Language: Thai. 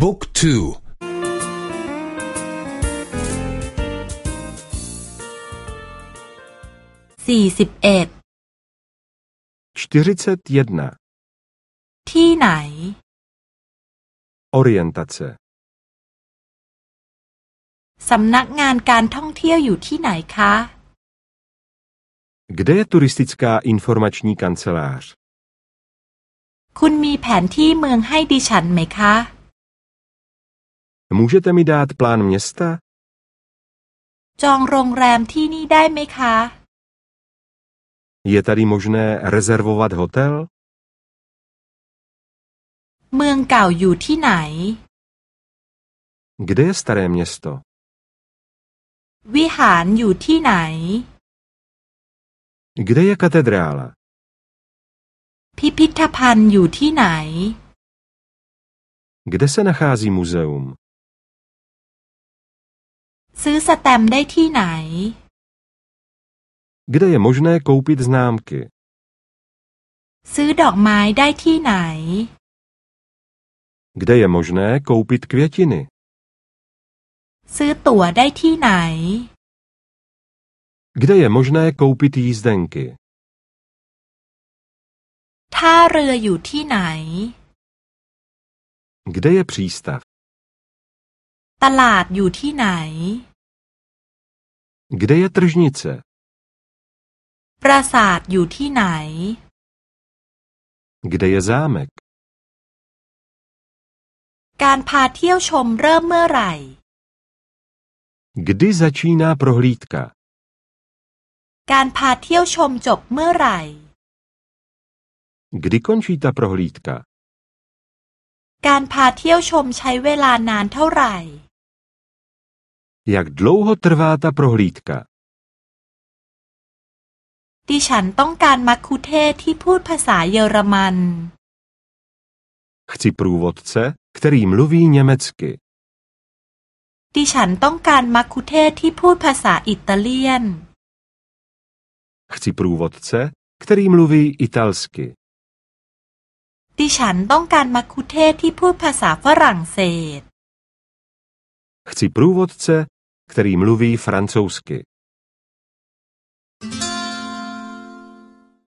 บุ๊กทูสี่สิบเอ็ดที่ไหน Orientace สำนักงานการท่องเที่ยวอยู่ที่ไหนคะ Kde je turistická informační kancelář? คุณมีแผนที่เมืองให้ดิฉันไหมคะ Můžete mi dát plán města? จองโรงแรมที่นี่ได้ไหมคะ Je tady možné rezervovat hotel? เมืองเก่าอยู่ที่ไหน Kde je staré město? วิหารอยู่ที่ไหน Kde je katedrála? พิพิธภัณฑ์อยู่ที่ไหน Kde se nachází muzeum? ซื้อสแตมป์ได้ที่ไหน Kde je možné koupit známky? ซื้อดอกไม้ได้ที่ไหน Kde je možné koupit květiny? ซื้อตั๋วได้ที่ไหน Kde je možné koupit jízdenky? ท่าเรืออยู่ที่ไหน Kde je přístav? ตลาดอยู่ที่ไหน Kde je tržnice? ปราสาทอยู่ที่ไหน Kde je zámek? การพาเที่ยวชมเริ่มเมื่อไหร่ Kdy začíná prohlídka? การพาเที่ยวชมจบเมื่อไหร่ Kdy končí ta prohlídka? การพาเที่ยวชมใช้เวลานานเท่าไหร่ Jak dlouho trvá ta prohlídka? ดิฉันต้องการมัคคุเทศที่พูดภาษาเยอรมัน Chci průvodce, který mluví německy. ดิฉันต้องการมัคคุเทศที่พูดภาษาอิตาเลียน Chci průvodce, který mluví italsky. ดิฉันต้องการมัคคุเทศที่พูดภาษาฝรั่งเศส Chci průvodce, který mluví francouzsky.